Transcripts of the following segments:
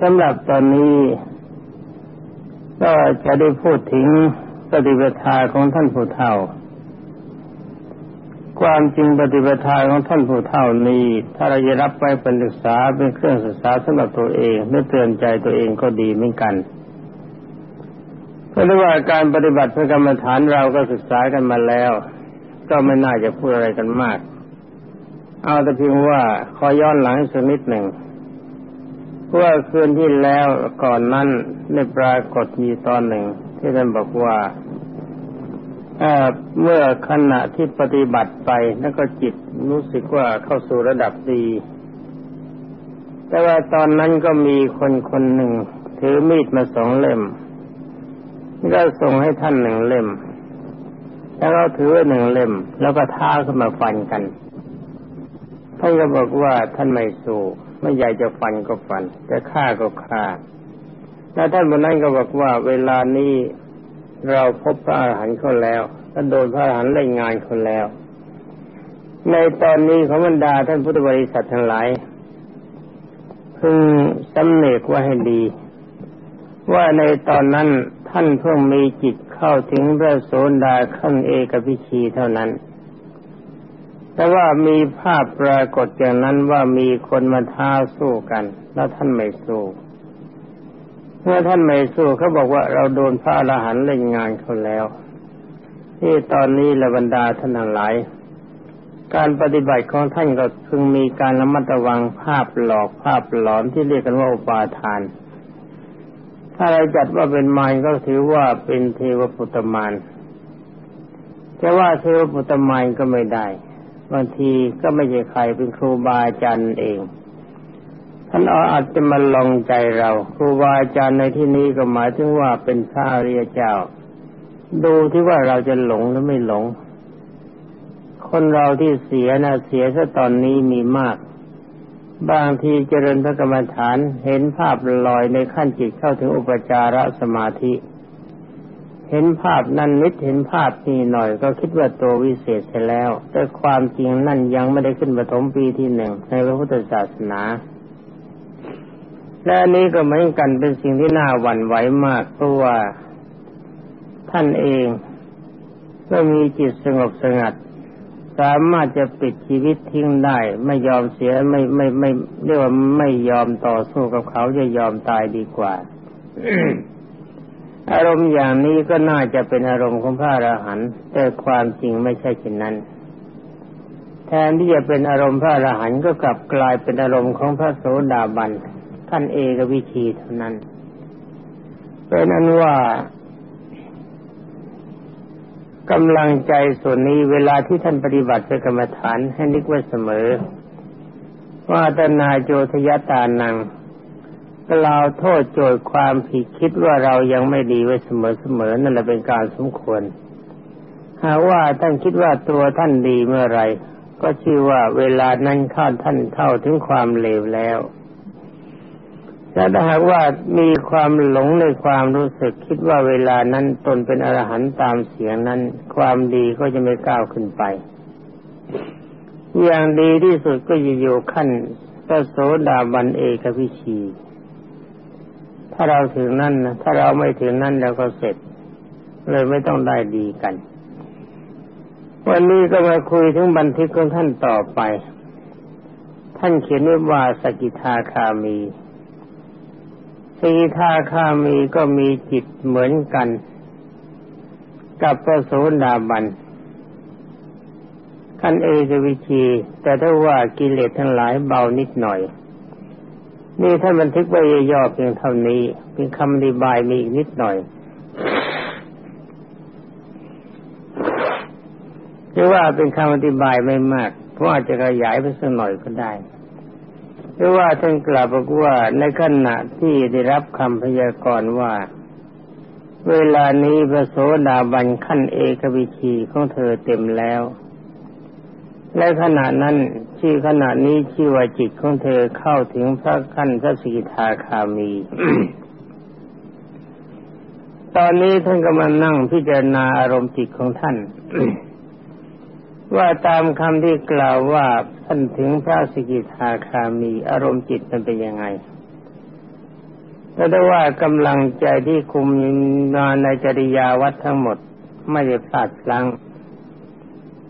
สำหรับตอนนี้ ก็จะได้พูดถึงปฏิปทาของท่านผู้เฒ่า ความจริงปฏิปทาของท่านผู้เฒ่านี้ ถ้าเราจะรับไปเป็นศึกษาเป็นเครื่องศึกษาสำหรับตัวเองและเตือนใจตัวเองก็ดีเหมือนกันเพราะว่าการปฏิบัติพื่อกรรมฐานเราก็ศึกษากันมาแล้ว ก็ไม่น่าจะพูดอะไรกันมาก เอาแต่เพียงว่าขอย้อนหลังสักนิดหนึ่ง ว่าคืนที่แล้วก่อนนั้นได้ปรากฏมีตอนหนึ่ง ที่ท่านบอกว่าเมื่อขณะที่ปฏิบัติไปแล้วก็จิตรู้สึกว่าเข้าสู่ระดับดี แต่ว่าตอนนั้นก็มีคนคนหนึ่ง ถือมีดมาสองเล่มก็ส่งให้ท่านหนึ่งเล่ม แล้วก็ถือหนึ่งเล่ม แล้วก็ท้าขึ้นมาฟันกันท่านก็บอกว่าท่านไม่สู้ ไม่อยากจะฟันก็ฟัน จะฆ่าก็ฆ่าแล้วท่านบนนั้นก็บอกว่า เวลานี้เราพบพระอรหันต์เขาแล้วและโดนพระอรหันต์เล่นงานคนแล้ว ในตอนนี้ของบรรดาท่านพุทธบริษัททั้งหลายพึงสำเนกว่าให้ดี ว่าในตอนนั้นท่านเพิ่งมีจิตเข้าถึงพระโสดาขั้นเอกพิชีเท่านั้น แต่ว่ามีภาพปรากฏอย่างนั้นว่ามีคนมาท้าสู้กัน แล้วท่านไม่สู้เมื่อท่านไม่สู้เขาบอกว่าเราโดนพระอรหันต์เล่นงานเขาแล้วที่ตอนนี้ละบรรดาท่านทั้งหลาย การปฏิบัติของท่านก็พึงมีการระมัดระวังภาพหลอกภาพหลอนที่เรียกกันว่าอุปาทาน ถ้าเราจัดว่าเป็นมารก็ถือว่าเป็นเทวปุตตมารจะว่าเทวปุตตมารก็ไม่ได้ บางทีก็ไม่ใช่ใครเป็นครูบาอาจารย์เองท่านอาจจะมาลองใจเราครูบาอาจารย์ในที่นี้ก็หมายถึงว่าเป็นพระอริยเจ้า ดูที่ว่าเราจะหลงหรือไม่หลง คนเราที่เสียนะเสียซะตอนนี้มีมาก บางทีเจริญพระกรรมฐานเห็นภาพลอยในขั้นจิตเข้าถึงอุปจารสมาธิ เห็นภาพนั่นนิดเห็นภาพนี้หน่อยก็คิดว่าตัววิเศษเสียแล้ว แต่ความจริงนั่นยังไม่ได้ขึ้นปฐมปีที่หนึ่งในพระพุทธศาสนา และนนี้ก็เหมือนกันเป็นสิ่งที่น่าหวั่นไหวมากเพราะว่าท่านเองก็มีจิตสงบสงัด สามารถจะปิดชีวิตทิ้งได้ ไม่ยอมเสียไม่ไม่ไม่เรียกว่าไม่ยอมต่อสู้กับเขาจะยอมตายดีกว่า อารมณ์อย่างนี้ก็น่าจะเป็นอารมณ์ของพระอรหันต์แต่ความจริงไม่ใช่เช่นนั้น แทนที่จะเป็นอารมณ์พระอรหันต์ก็กลับกลายเป็นอารมณ์ของพระโสดาบันท่านเอกวิชีเท่านั้นเป็นนั้นว่ากำลังใจส่วนนี้เวลาที่ท่านปฏิบัติเป็นกรรมฐานให้นึกไว้เสมอ ว่าตนาโจทยตานัง กล่าวโทษโจทย์ความผิดคิดว่าเรายังไม่ดีไว้เสมอๆนั่นแหละเป็นการสมควร หากว่าท่านคิดว่าตัวท่านดีเมื่อไรก็ชื่อว่าเวลานั้นข้าท่านเท่าถึงความเลวแล้วและถ้าหากว่ามีความหลงในความรู้สึกคิดว่าเวลานั้นตนเป็นอรหันต์ตามเสียงนั้น ความดีก็จะไม่ก้าวขึ้นไป อย่างดีที่สุดก็จะอยู่ขั้นพระโสดาบันเอกพิชี ถ้าเราถึงนั่นนะถ้าเราไม่ถึงนั่นแล้วก็เสร็จ เลยไม่ต้องได้ดีกัน วันนี้ก็มาคุยถึงบันทึกของท่านต่อไป ท่านเขียนไว้ว่าสกิทาคามีสกิทาคามีก็มีจิตเหมือนกัน กับพระโสดาบันขั้นเอกวิชีแต่ถ้าว่ากิเลสทั้งหลายเบานิดหน่อย นี่ท่านบันทึกไว้ย่อเพียงเท่านี้ เป็นคำอธิบายมีอีกนิดหน่อยหรือว่าเป็นคำอธิบายไม่มาก เพราะอาจจะขยายไปสักหน่อยก็ได้หรือว่าท่านกล่าวบอกว่าในขณะที่ได้รับคำพยากรณ์ว่า เวลานี้พระโสดาบันขั้นเอกวิชีของเธอเต็มแล้ว และขณะนั้น ชื่อขณะนี้ชื่อว่าจิตของเธอเข้าถึงพระขั้นพระสีทาคามี ตอนนี้ท่านกำลังนั่งพิจารณาอารมณ์จิตของท่าน ว่าตามคำที่กล่าวว่าท่านถึงพระสกิทาคามีอารมณ์จิตมันเป็นยังไงก็ได้ว่ากำลังใจที่คุมงานในจริยาวัดทั้งหมดไม่ได้พลาดพลั้ง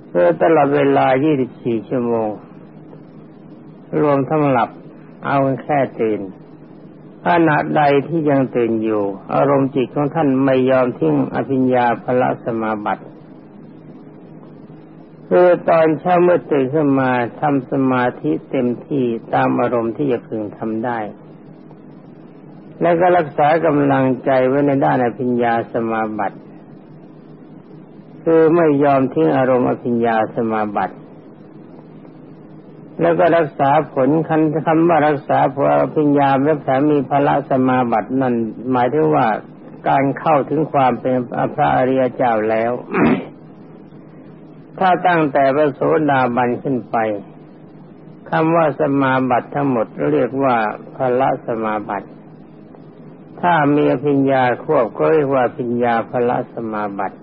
เพื่อตลอดเวลา 24 ชั่วโมง รวมทั้งหลับ เอาแค่ตื่นขณะใดที่ยังตื่นอยู่ อารมณ์จิตของท่านไม่ยอมทิ้งอภิญญาพละสมาบัติคือตอนเช้าเมื่อตื่นขึ้นมาทำสมาธิเต็มที่ตามอารมณ์ที่จะพึงทำได้ และก็รักษากำลังใจไว้ในด้านอภิญญาสมาบัติ คือไม่ยอมทิ้งอารมณ์อภิญญาสมาบัติ แล้วก็รักษาผลคันคำว่ารักษาผลอภิญญาและแถมมีพละสมาบัตินั่นหมายถึงว่าการเข้าถึงความเป็นพระอริยเจ้าแล้ว ถ้าตั้งแต่พระโสดาบันขึ้นไปคำว่าสมาบัติทั้งหมดเรียกว่าพละสมาบัติ ถ้ามีพิญญาควบก็เรียกว่าพิญญาพละสมาบัติ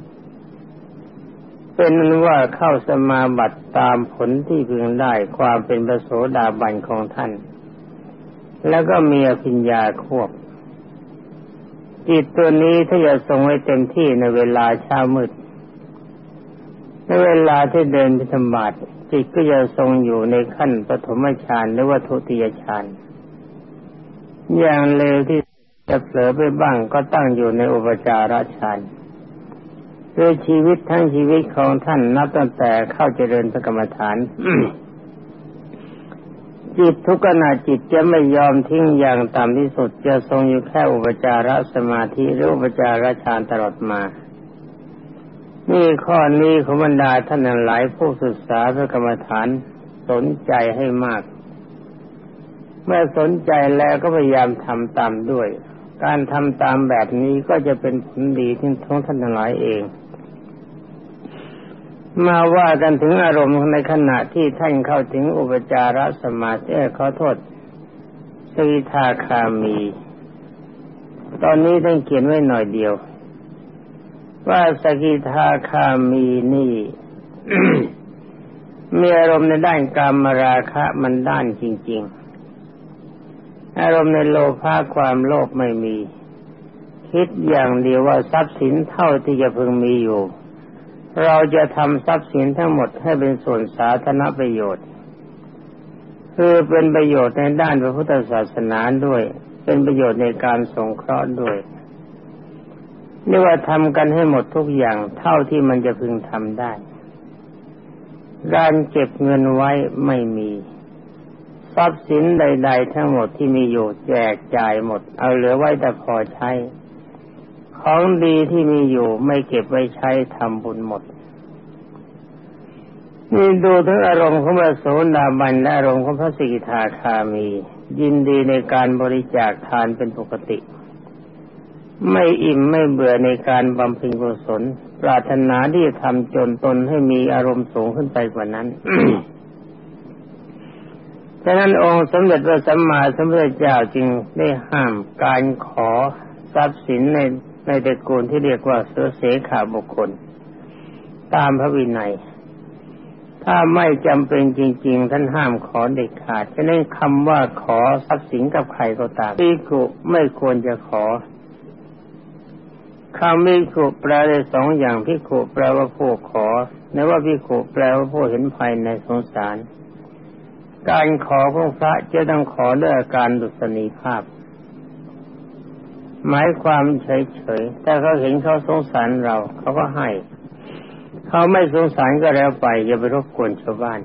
เป็นนว่าเข้าสมาบัติตามผลที่พึงได้ความเป็นพระโสดาบันของท่าน แล้วก็มีพิญญาควบจิตตัวนี้ถ้าจะทรงไว้เต็มที่ในเวลาเช้ามืด ในเวลาที่เดินไปธรรบาตจิตก็จะทรงอยู่ในขั้นปฐมฌานหรือว่าทุติยฌานอย่างเร็วที่จะเผลอไปบ้างก็ตั้งอยู่ในอุปจารฌาน ด้วยชีวิตทั้งชีวิตของท่านนับตั้งแต่เข้าเจริญพระกรรมฐานจิตทุกขณะจิตจะไม่ยอมทิ้งอย่างต่ำที่สุด จะทรงอยู่แค่อุปจารสมาธิหรืออุปจารฌานตลอดมา นี่ข้อนี้ของบรรดาท่านหลายผู้ศึกษาพระกรรมฐานสนใจให้มาก เมื่อสนใจแล้วก็พยายามทำตามด้วย การทำตามแบบนี้ก็จะเป็นผลดีที่ท้องท่านหลายเอง มาว่ากันถึงอารมณ์ในขณะที่ท่านเข้าถึงอุปจารสมาธิขอโทษสีทาคามี ตอนนี้ท่านเขียนไว้หน่อยเดียว ว่าสกิทาคามีนี่ มีอารมณ์ในด้านกามราคะมันด้านจริง ๆ อารมณ์ในโลภะความโลภไม่มี คิดอย่างเดียวว่าทรัพย์สินเท่าที่จะพึงมีอยู่ เราจะทำทรัพย์สินทั้งหมดให้เป็นส่วนสาธารณประโยชน์ คือเป็นประโยชน์ในด้านพระพุทธศาสนาด้วย เป็นประโยชน์ในการสงเคราะห์ด้วยเรียกว่าทำกันให้หมดทุกอย่างเท่าที่มันจะพึงทำได้การเก็บเงินไว้ไม่มี ทรัพย์สินใด ๆ ทั้งหมดที่มีอยู่แจกจ่ายหมด เอาเหลือไว้แต่พอใช้ ของดีที่มีอยู่ไม่เก็บไว้ใช้ทำบุญหมด นี่ดูถึงอารมณ์ของพระโสดาบันและอารมณ์ของพระสิกขาคามี ยินดีในการบริจาคทานเป็นปกติ ไม่อิ่มไม่เบื่อในการบำเพ็ญกุศล ปรารถนาที่จะทำจนตนให้มีอารมณ์สูงขึ้นไปกว่านั้นฉะนั้นองค์สมเด็จพระสัมมาสัมพุทธเจ้าจึงได้ห้ามการขอทรัพย์สินใน ในตระกูลที่เรียกว่าเสือเสขาบุคคล ตามพระวินัย ถ้าไม่จำเป็นจริง ๆ ท่านห้ามขอเด็ดขาดฉะนั้นคำว่าขอทรัพย์สินกับใครก็ตามที่กุไม่ควรจะขอคำพิขุแปลได้สองอย่างพิขุแปลว่าผู้ขอในว่าพิขุแปลว่าผู้เห็นภัยในสงสาร การขอของพระจะต้องขอด้วยอาการดุษณีภาพ หมายความเฉยๆแต่เขาเห็นเขาสงสารเรา เขาก็ให้ เขาไม่สงสารก็แล้วไปอย่าไปรบกวนชาวบ้าน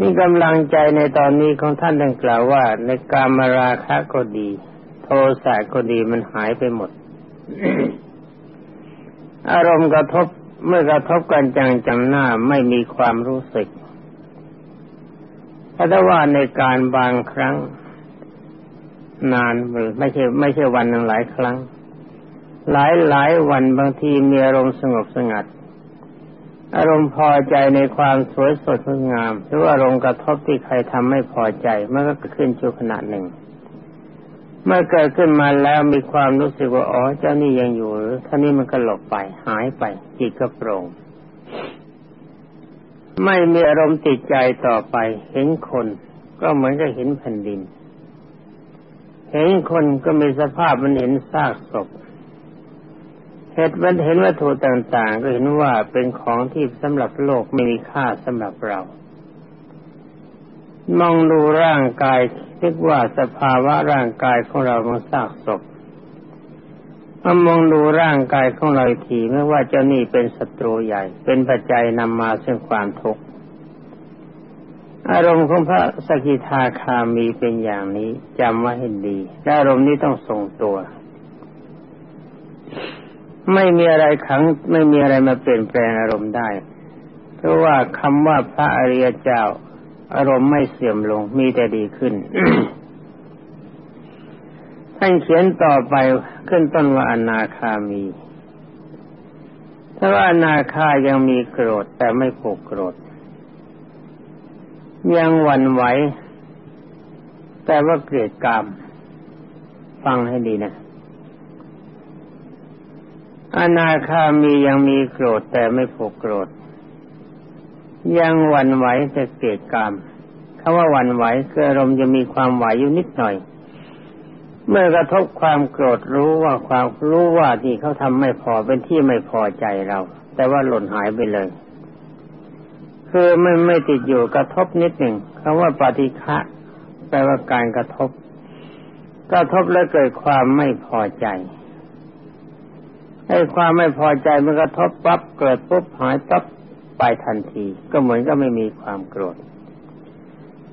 นี่กำลังใจในตอนนี้ของท่านดังกล่าวว่า ในกามราคะก็ดี โทสะก็ดีมันหายไปหมด อารมณ์กระทบเมื่อกระทบกันจังจังหน้าไม่มีความรู้สึกถ้าว่าในการบางครั้ง นานไม่ใช่ไม่ใช่วันหนึ่งหลายครั้ง หลายหลายวันบางทีมีอารมณ์สงบสงัด อารมณ์พอใจในความสวยสดงดงาม หรือว่าอารมณ์กระทบที่ใครทำไม่พอใจมันก็เกิดขึ้นชั่วขณะหนึ่ง เมื่อเกิดขึ้นมาแล้วมีความรู้สึกว่าอ๋อเจ้านี่ยังอยู่หรือท่านี้มันก็หลบไปหายไปจิตก็โปร่งไม่มีอารมณ์ติดใจต่อไป เห็นคน ก็เหมือนกับเห็นแผ่นดิน เห็นคนก็มีสภาพมันเห็นซากศพเห็นมันเห็นวัตถุต่าง ๆ ก็เห็นว่าเป็นของที่สำหรับโลกไม่มีค่าสำหรับเรา มองดูร่างกายเรียกว่าสภาวะร่างกายของเรามันซากศพมามองดูร่างกายของเราทีไม่ว่าเจ้านี่เป็นศัตรูใหญ่ เป็นปัจจัยนำมาซึ่งความทุกข์ อารมณ์ของพระสกิทาคามีเป็นอย่างนี้จำไว้ให้ดีอารมณ์นี้ต้องทรงตัว ไม่มีอะไรขัง ไม่มีอะไรมาเปลี่ยนแปลงอารมณ์ได้ เพราะว่าคำว่าพระอริยเจ้า อารมณ์ไม่เสื่อมลงมีแต่ดีขึ้นท่านเขียนต่อไปขึ้นต้นว่าอนาคามีถ้าว่าอนาคายังมีโกรธแต่ไม่ผูกโกรธ ยังหวั่นไหว แต่ว่าเกลียดกรรมฟังให้ดีนะ อนาคามียังมีโกรธแต่ไม่ผูกโกรธ ยังหวั่นไหวแต่เกลียดกรรมคำว่าหวั่นไหวคืออารมณ์จะมีความไหวอยู่นิดหน่อย เมื่อกระทบความโกรธรู้ว่าความรู้ว่าที่เขาทำไม่พอเป็นที่ไม่พอใจเรา แต่ว่าหล่นหายไปเลย คือไม่ไม่ติดอยู่กระทบนิดหนึ่งคำว่าปฏิฆะแปลว่าการกระทบ กระทบแล้วเกิดความไม่พอใจให้ความไม่พอใจมันกระทบปั๊บเกิดปุ๊บหายปั๊บไปทันที ก็เหมือนก็ไม่มีความโกรธ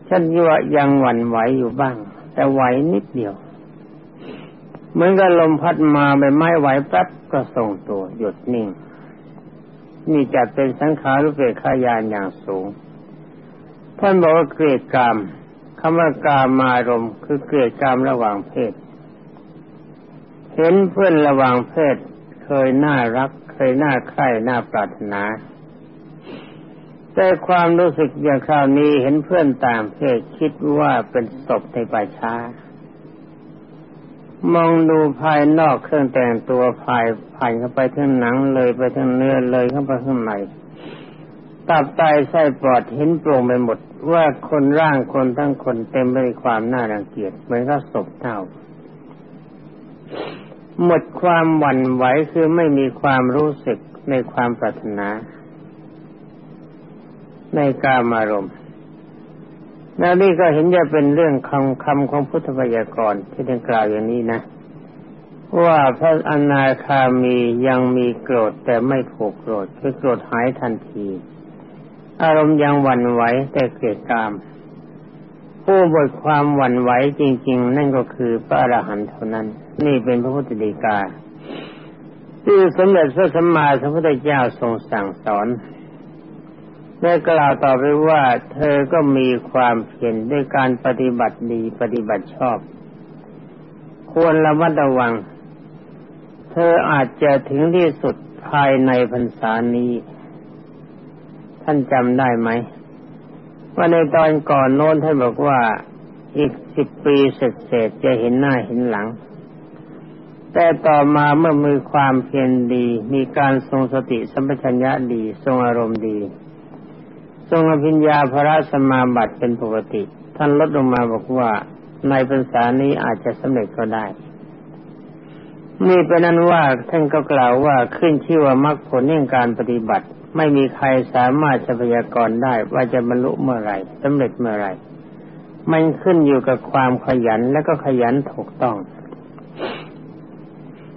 ฉันว่ายังหวั่นไหวอยู่บ้าง แต่ไหวนิดเดียว เหมือนกับลมพัดมาใบไม้ไหวแป๊บก็ทรงตัวหยุดนิ่ง นี่จะเป็นสังขารรูปเปขายานอย่างสูง ท่านบอกว่าเกลียดกรรมคำว่ากามมารมคือเกลียดกรรมระหว่างเพศ เห็นเพื่อนระหว่างเพศ เคยน่ารัก เคยน่าใคร่น่าปรารถนา แต่ความรู้สึกอย่างคราวนี้เห็นเพื่อนต่างเพศคิดว่าเป็นศพในป่าช้า มองดูภายนอกเครื่องแต่งตัวภายผ่านเข้าไปทั้งหนังเลยไปทั้งเนื้อเลยเข้าไปข้างในตับไตไส้ปอดเห็นโปร่งไปหมด ว่าคนร่างคนทั้งคนเต็มไปด้วยความน่ารังเกียจเหมือนกับศพเท่า หมดความหวั่นไหวคือไม่มีความรู้สึกในความปรารถนา ในกามารมณ์ แล้วนี่ก็เห็นจะเป็นเรื่องคำคำของพุทธพยากรณ์ที่ได้กล่าวอย่างนี้นะ ว่าพระอนาคามียังมีโกรธแต่ไม่ผูกโกรธคือโกรธหายทันที อารมณ์ยังหวั่นไหวแต่เกิดกาม ผู้บทความหวั่นไหวจริง ๆ นั่นก็คือพระอรหันต์เท่านั้น นี่เป็นพระพุทธดีกาที่สมเด็จพระสัมมาสัมพุทธเจ้าทรงสั่งสอน ได้กล่าวต่อไปว่า เธอก็มีความเพียรด้วยการปฏิบัติดีปฏิบัติชอบ ควรระมัดระวัง เธออาจจะถึงที่สุดภายในพรรษานี้ ท่านจำได้ไหมว่าในตอนก่อนโน้นท่านบอกว่าอีกสิบปีเสร็จจะเห็นหน้าเห็นหลัง แต่ต่อมาเมื่อมีความเพียรดี มีการทรงสติสัมปชัญญะดี ทรงอารมณ์ดี ทรงอภิญญาพระสมาบัติเป็นปกติ ท่านลดลงมาบอกว่าในภาษานี้อาจจะสำเร็จก็ได้ นี่เป็นนั้นว่าท่านก็กล่าวว่าขึ้นชื่อว่ามรรคผลในการปฏิบัติ ไม่มีใครสามารถจะพยากรณ์ได้ว่าจะบรรลุเมื่อไรสำเร็จเมื่อไรมันขึ้นอยู่กับความขยันและก็ขยันถูกต้อง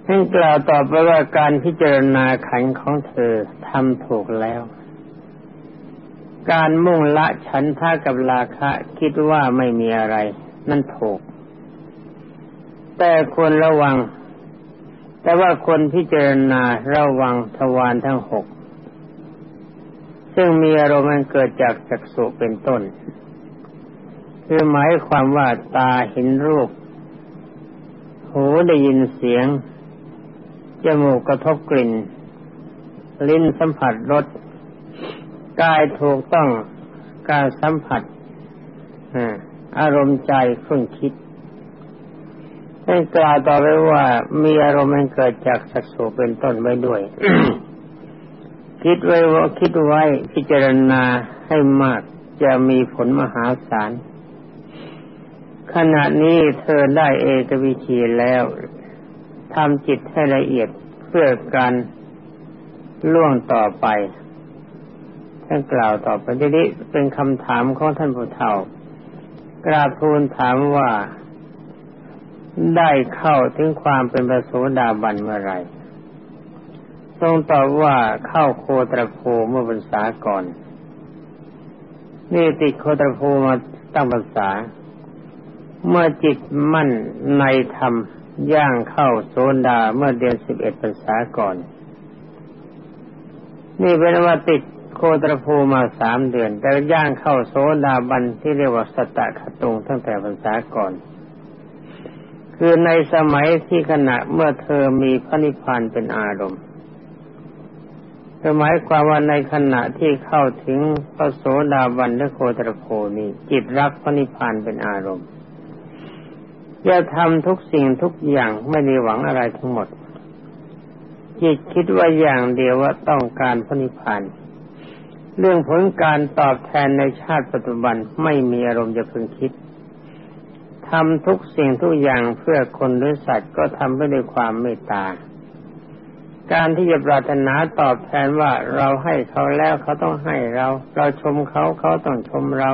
ท่านกล่าวต่อไปว่าการพิจารณาขันของเธอทำถูกแล้ว การมุ่งละฉันท่ากับราคะคิดว่าไม่มีอะไร นั่นถูก แต่ควรระวัง แต่ว่าคนพิจารณาระวังทวารทั้งหก ซึ่งมีอารมณ์เกิดจากจักษุเป็นต้น คือหมายความว่าตาเห็นรูป หูได้ยินเสียง จมูกกระทบกลิ่น ลิ้นสัมผัสรส กายถูกต้องการสัมผัสอารมณ์ใจคุ้นคิดให้กล่าวต่อไปว่ามีอารมณ์มันเกิดจากสักโสเป็นต้นไว้ด้วย คิดไว้ว่าคิดไว้พิจารณาให้มากจะมีผลมหาศาลขณะนี้เธอได้เอกวิชีแล้วทำจิตให้ละเอียดเพื่อการล่วงต่อไป ท่านกล่าวต่อไปนี้เป็นคำถามของท่านผู้เฒ่ากราบทูลถามว่าได้เข้าถึงความเป็นพระโสดาบันเมื่อไรทรงตอบว่าเข้าโคตรโพเมื่อพรรษาก่อน นี่ติดโคตรโพมาตั้งพรรษา เมื่อจิตมั่นในธรรมย่างเข้าโซดาเมื่อเดือนสิบเอ็ดพรรษาก่อน นี่เป็นว่าติด โคตรภูมาสามเดือน แต่ย่างเข้าโซดาบันที่เรียกว่าสตะขตุงตั้งแต่พรรษาก่อน คือในสมัยที่ขณะเมื่อเธอมีพระนิพพานเป็นอารมณ์หมายความว่าในขณะที่เข้าถึงพระโสดาบันและโคตรโพนี้จิตรักพระนิพพานเป็นอารมณ์จะทำทุกสิ่งทุกอย่างไม่ได้หวังอะไรทั้งหมด จิตคิดว่าอย่างเดียวว่าต้องการพระนิพพาน เรื่องผลการตอบแทนในชาติปัจจุบันไม่มีอารมณ์จะพึงคิดทำทุกสิ่งทุกอย่างเพื่อคนหรือสัตว์ก็ทำไปด้วยความเมตตา การที่จะปรารถนาตอบแทนว่าเราให้เขาแล้วเขาต้องให้เรา เราชมเขาเขาต้องชมเรา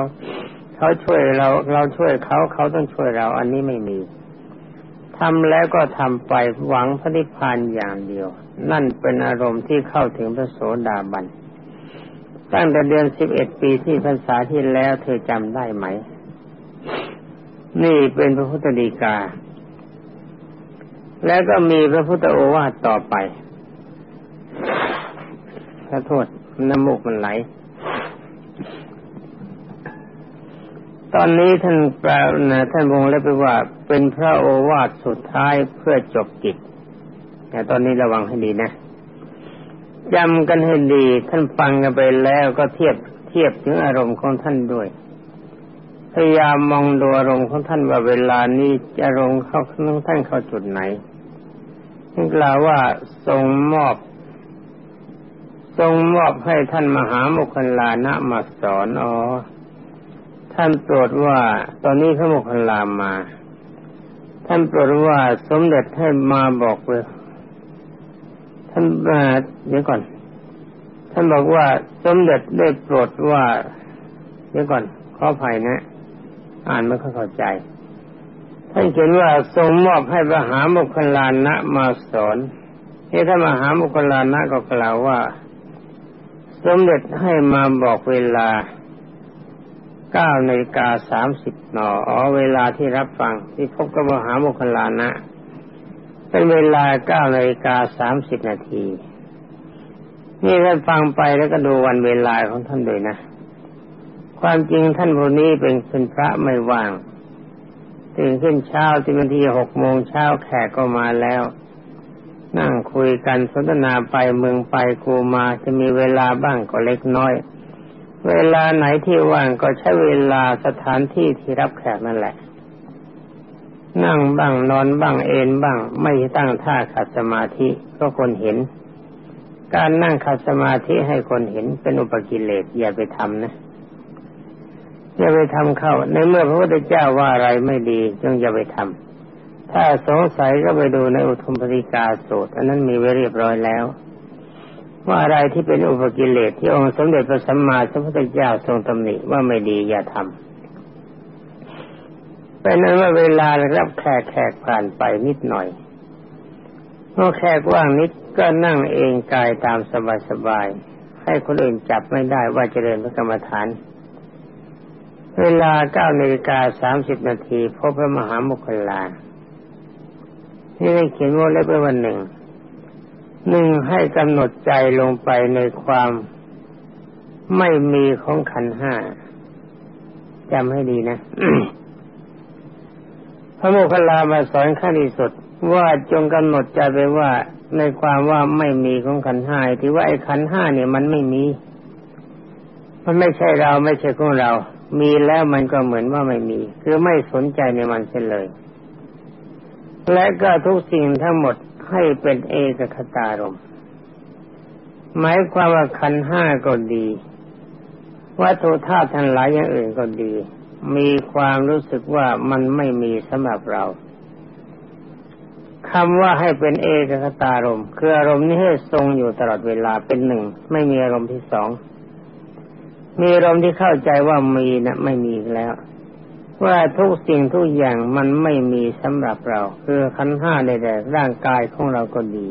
เขาช่วยเราเราช่วยเขาเขาต้องช่วยเรา อันนี้ไม่มีทำแล้วก็ทำไปหวังพระนิพพานอย่างเดียว นั่นเป็นอารมณ์ที่เข้าถึงพระโสดาบัน ตั้งแต่เดือนสิบเอ็ดปีที่พรรษาที่แล้วเธอจำได้ไหม นี่เป็นพระพุทธดีกา แล้วก็มีพระพุทธโอวาทต่อไปขอโทษน้ำมูกมันไหล ตอนนี้ท่านแปลนะท่านวงเล็บไปว่า เป็นพระโอวาทสุดท้ายเพื่อจบกิจ แต่ตอนนี้ระวังให้ดีนะ จำกันให้ดี ท่านฟังกันไปแล้วก็เทียบเทียบถึงอารมณ์ของท่านด้วย พยายามมองดูอารมณ์ของท่านว่าเวลานี้อารมณ์เข้าของท่านเข้าจุดไหนท่านกล่าวว่าทรงมอบ ทรงมอบให้ท่านมหาโมคคลานะมาสอนอ๋อท่านโปรดว่า ตอนนี้พระโมคคัลลามา ท่านโปรดว่าสมเด็จให้มาบอกเลย ท่านเดี๋ยวก่อน ท่านบอกว่าสมเด็จได้โปรดว่า เดี๋ยวก่อนขออภัยนะ อ่านไม่ค่อยเข้าใจ ท่านเขียนว่าทรงมอบให้พระหามคคลานะมาสอนนี่ถ้ามหามคคลานะก็กล่าวว่า สมเด็จให้มาบอกเวลาเก้านาฬิกาสามสิบนออ๋อเวลาที่รับฟังที่พบกับมหาโมคลานะ เป็นเวลาเก้านาฬิกาสามสิบนาทีนี่ท่านฟังไปแล้วก็ดูวันเวลาของท่านด้วยนะ ความจริงท่านผู้นี้เป็นเป็นพระไม่ว่างตื่นขึ้นเช้าที่วันที่หกโมงเช้าแขกก็มาแล้ว นั่งคุยกันสนทนาไปเมืองไปกูมาจะมีเวลาบ้างก็เล็กน้อย เวลาไหนที่ว่างก็ใช้เวลาสถานที่ที่รับแขกนั่นแหละ นั่งบ้างนอนบ้างเอนบ้าง ไม่ตั้งท่าขัดสมาธิก็คนเห็น การนั่งขัดสมาธิให้คนเห็นเป็นอุปกิเลสอย่าไปทำนะอย่าไปทำเข้า ในเมื่อพระพุทธเจ้าว่าอะไรไม่ดีจงอย่าไปทำถ้าสงสัยก็ไปดูในอุทุมปริกาสูตรอันนั้นมีไว้เรียบร้อยแล้ว ว่าอะไรที่เป็นอุปกิเลสที่องค์สมเด็จพระสัมมาสัมพุทธเจ้าทรงตำหนิว่าไม่ดีอย่าทำ เป็นนั้นว่าเวลารับแขกแขกผ่านไปนิดหน่อยเมื่อแขกว่างนิดก็นั่งเองกายตามสบายๆให้คนอื่นจับไม่ได้ว่าเจริญพระกรรมฐาน เวลาเก้านาฬิกาสามสิบนาทีพบพระมหามุคลาที่ได้เขียนว่าเล็บไว้วันหนึ่งหนึ่งให้กำหนดใจลงไปในความไม่มีของขันห้าจำให้ดีนะ ระโมคคัลลามาสอนขั้นที่สุดว่าจงกำหนดใจไปว่าในความว่าไม่มีของขันห้าที่ว่าไอ้ขันห้าเนี่ยมันไม่มี มันไม่ใช่เราไม่ใช่ของเรา มีแล้วมันก็เหมือนว่าไม่มี คือไม่สนใจในมันเสียเลย และก็ทุกสิ่งทั้งหมดให้เป็นเอกคตารมหมายความว่าขันห้าก็ดีวัตถุธาตุทั้งหลายอย่างอื่นก็ดี มีความรู้สึกว่ามันไม่มีสำหรับเราคำว่าให้เป็นเอกคตารมคืออารมณ์นี้ให้ทรงอยู่ตลอดเวลาเป็นหนึ่ง ไม่มีอารมณ์ที่สองมีอารมณ์ที่เข้าใจว่ามีนะไม่มีแล้ว ว่าทุกสิ่งทุกอย่างมันไม่มีสำหรับเรา คือขันห้าใดๆร่างกายของเราก็ดี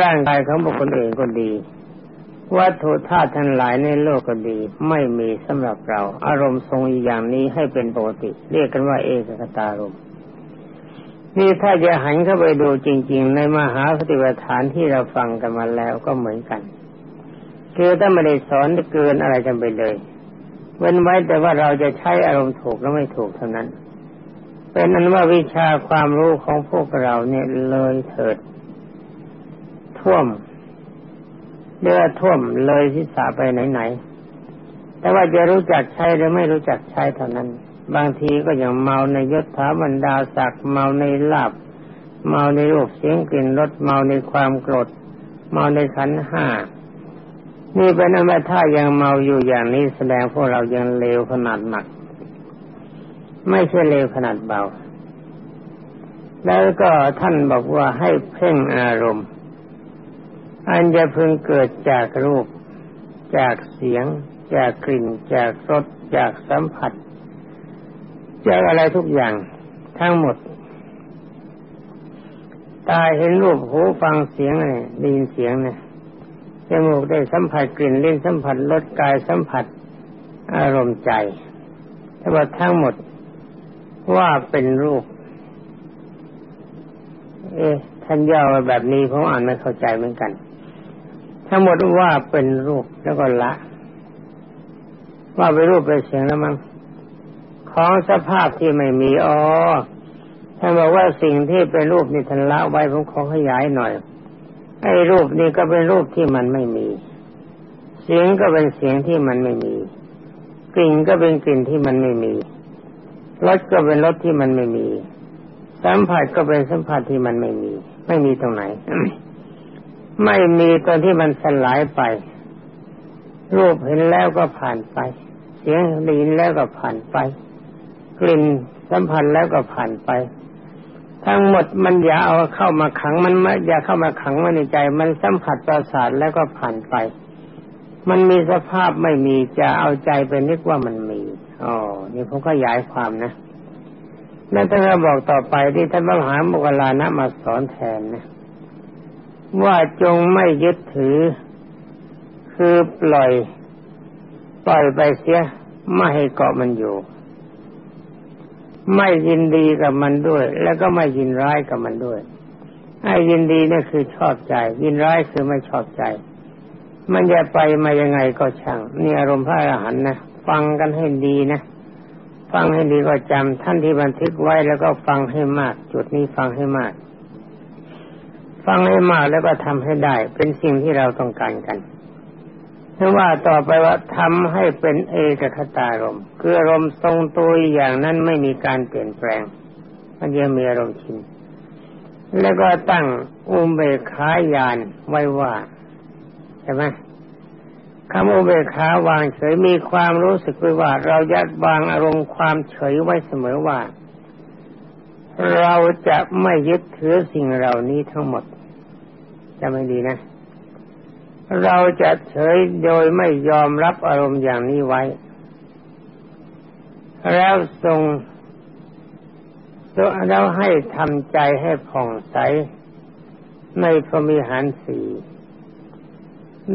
ร่างกายของบุคคลอื่นก็ดี วัตถุธาตุทั้งหลายในโลกก็ดี ไม่มีสำหรับเรา อารมณ์ทรงอย่างนี้ให้เป็นปกติ เรียกกันว่าเอกคตารมนี่ถ้าจะหันเข้าไปดูจริง ๆ ในมหาปฏิปทานที่เราฟังกันมาแล้วก็เหมือนกันคือถ้าไม่ได้สอนเกินอะไรกันไปเลย เว้นไว้แต่ว่าเราจะใช้อารมณ์ถูกแล้วไม่ถูกเท่านั้น เป็นนั้นว่าวิชาความรู้ของพวกเราเนี่ยเลยเถิด ท่วม เรือท่วมเลยทิศาไปไหนๆแต่ว่าจะรู้จักใช้หรือไม่รู้จักใช้เท่านั้น บางทีก็อย่างเมาในยศถาบรรดาศักดิ์เมาในลาบเมาในรูปเสียงกลิ่นรสเมาในความโกรธเมาในขันห้านี่เป็นอันว่าถ้ายังเมาอยู่อย่างนี้แสดงพวกเรายังเลวขนาดหนัก ไม่ใช่เลวขนาดเบา แล้วก็ท่านบอกว่าให้เพ่งอารมณ์ อันจะพึงเกิดจากรูป จากเสียง จากกลิ่น จากรส จากสัมผัส จากอะไรทุกอย่างทั้งหมด ตาเห็นรูปหูฟังเสียงอะไรได้ยินเสียงเนี่ยจมูกได้สัมผัสกลิ่นลิ้นสัมผัสรสกายสัมผัส อารมณ์ใจแต่ว่าทั้งหมดว่าเป็นรูป เอ๊ะท่านย่อมาแบบนี้ผมอ่านไม่เข้าใจเหมือนกัน ทั้งหมดว่าเป็นรูปแล้วก็ละ ว่าเป็นรูปเป็นเสียงแล้วมั้งของสภาพที่ไม่มีอ๋อท่านบอกว่าสิ่งที่เป็นรูปนี่ท่านละไว้ผมขอขยายหน่อยไอ้รูปนี้ก็เป็นรูปที่มันไม่มี เสียงก็เป็นเสียงที่มันไม่มี กลิ่นก็เป็นกลิ่นที่มันไม่มีรสก็เป็นรสที่มันไม่มี สัมผัสก็เป็นสัมผัสที่มันไม่มี ไม่มีตรงไหน ไม่มีตอนที่มันสลายไป รูปเห็นแล้วก็ผ่านไป เสียงได้ยินแล้วก็ผ่านไป กลิ่นสัมผัสแล้วก็ผ่านไป ทั้งหมดมันอย่าเอาเข้ามาขังมันไม่อย่าเข้ามาขังไว้ในใจ มันสัมผัสประสาทแล้วก็ผ่านไป มันมีสภาพไม่มีจะเอาใจไปนึกว่ามันมีอ๋อนี่ผมก็ย้ายความนะนั่นท่านบอกต่อไปที่ท่านมหาโมกลานะมาสอนแทนนะ ว่าจงไม่ยึดถือ คือปล่อย ปล่อยไปเสียไม่ให้เกาะมันอยู่ ไม่ยินดีกับมันด้วย แล้วก็ไม่ยินร้ายกับมันด้วยไอ้ยินดีนี่คือชอบใจ ยินร้ายคือไม่ชอบใจ มันจะไปมายังไงก็ช่างนี่อารมณ์พระอรหันต์นะฟังกันให้ดีนะฟังให้ดีก็จำท่านที่บันทึกไว้แล้วก็ฟังให้มาก จุดนี้ฟังให้มาก ฟังให้มากแล้วก็ทำให้ได้ เป็นสิ่งที่เราต้องการกันถ้าว่าต่อไปว่าทำให้เป็นเอกคตารมคืออารมณ์ทรงตัวอย่างนั้นไม่มีการเปลี่ยนแปลง มันยังมีอารมณ์ชินแล้วก็ตั้งอุเบกขายานไว้ว่าใช่ไหมคำอุเบกขาวางเฉยมีความรู้สึกไว้ว่า เราจะวางอารมณ์ความเฉยไว้เสมอว่า เราจะไม่ยึดถือสิ่งเหล่านี้ทั้งหมด จะไม่ดีนะ เราจะเฉยโดยไม่ยอมรับอารมณ์อย่างนี้ไว้ แล้วทรงแล้วให้ทำใจให้ผ่องใส ในพรมิหารสี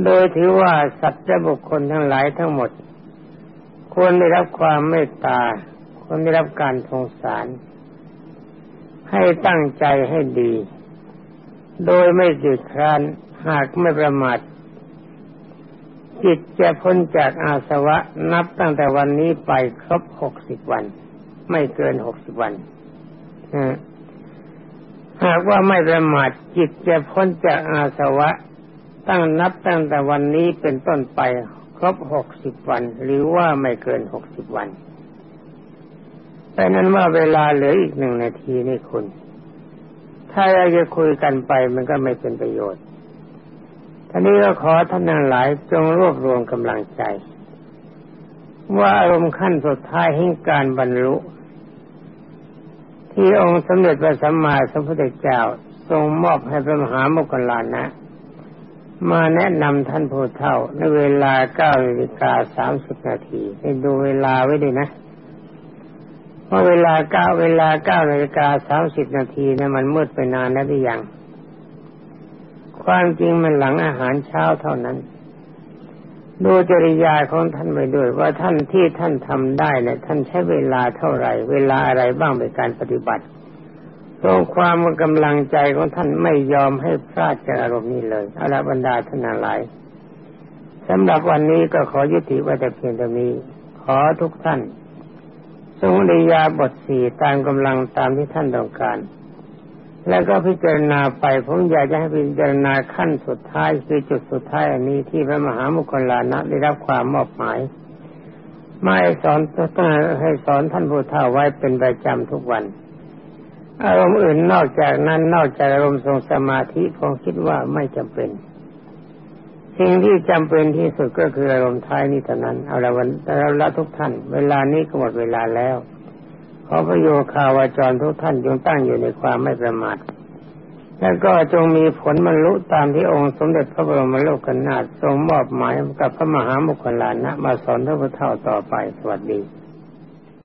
โดยถือว่าสัตว์และบุคคลทั้งหลายทั้งหมด ควรได้รับความเมตตาควรได้รับการสงสาร ให้ตั้งใจให้ดี โดยไม่จุดครานหากไม่ประมาทจิตจะพ้นจากอาสวะนับตั้งแต่วันนี้ไปครบหกสิบวัน ไม่เกินหกสิบวันหากว่าไม่ประมาทจิตจะพ้นจากอาสวะ ตั้งนับตั้งแต่วันนี้เป็นต้นไป ครบหกสิบวัน หรือว่าไม่เกินหกสิบวัน แต่นั้นว่าเวลาเหลืออีกหนึ่งนาทีนี่คุณ ถ้าเรากจะคุยกันไปมันก็ไม่เป็นประโยชน์ท่านี้ก็ขอท่านทั้งหลายจงรวบรวมกำลังใจ ว่าอารมณ์ขั้นสุดท้ายแห่งการบรรลุ ที่องค์สมเด็จพระสัมมาสัมพุทธเจ้าทรงมอบให้พระมหาโมคคลลานะ มาแนะนำท่านผู้เฒ่าในเวลาเก้านาฬิกาสามสิบนาทีให้ดูเวลาไว้ด้วยนะ เพราเวลาเก้าเวลาเก้านาฬิกาสามสิบนาทีนะมันมืดไปนานแล้วหรือยัง ความจริงมันหลังอาหารเช้าเท่านั้น ดูจริยาของท่านไปด้วย ว่าท่านที่ท่านทำได้เนี่ยท่านใช้เวลาเท่าไหร่ เวลาอะไรบ้างในการปฏิบัติตรงความกำลังใจของท่านไม่ยอมให้พลาดจากอารมณ์นี้เลยอาลบรรดาท่านหลายสำหรับวันนี้ก็ขอยุติไว้แต่เพียงเท่านี้ ขอทุกท่าน ทรงริยาบทสี่ตามกำลังตามที่ท่านต้องการ แล้วก็พิจารณาไปผมอยากจะให้พิจารณาขั้นสุดท้ายคือจุดสุดท้ายอันนี้ที่พระมหามุคลานะได้รับความมอบหมายม่สอนต้องให้สอนท่านผู้เฒ่าไว้เป็นประจำทุกวัน อารมณ์อื่นนอกจากนั้นนอกจากอารมณ์ทรงสมาธิผมคิดว่าไม่จำเป็น สิ่งที่จำเป็นที่สุดก็คืออารมณ์ท้ายนี้เท่านั้น เอาละวันเราละทุกท่าน เวลานี้ก็หมดเวลาแล้ว ขอพระโยข่าวาจรทุกท่านจงตั้งอยู่ในความไม่ประมาทแล้วก็จงมีผลบรรลุตามที่องค์สมเด็จพระบรมโลกนาถทรงมอบหมายกับพระมหามุขลานะมาสอนท่านผู้เฒ่าต่อไปสวัสดี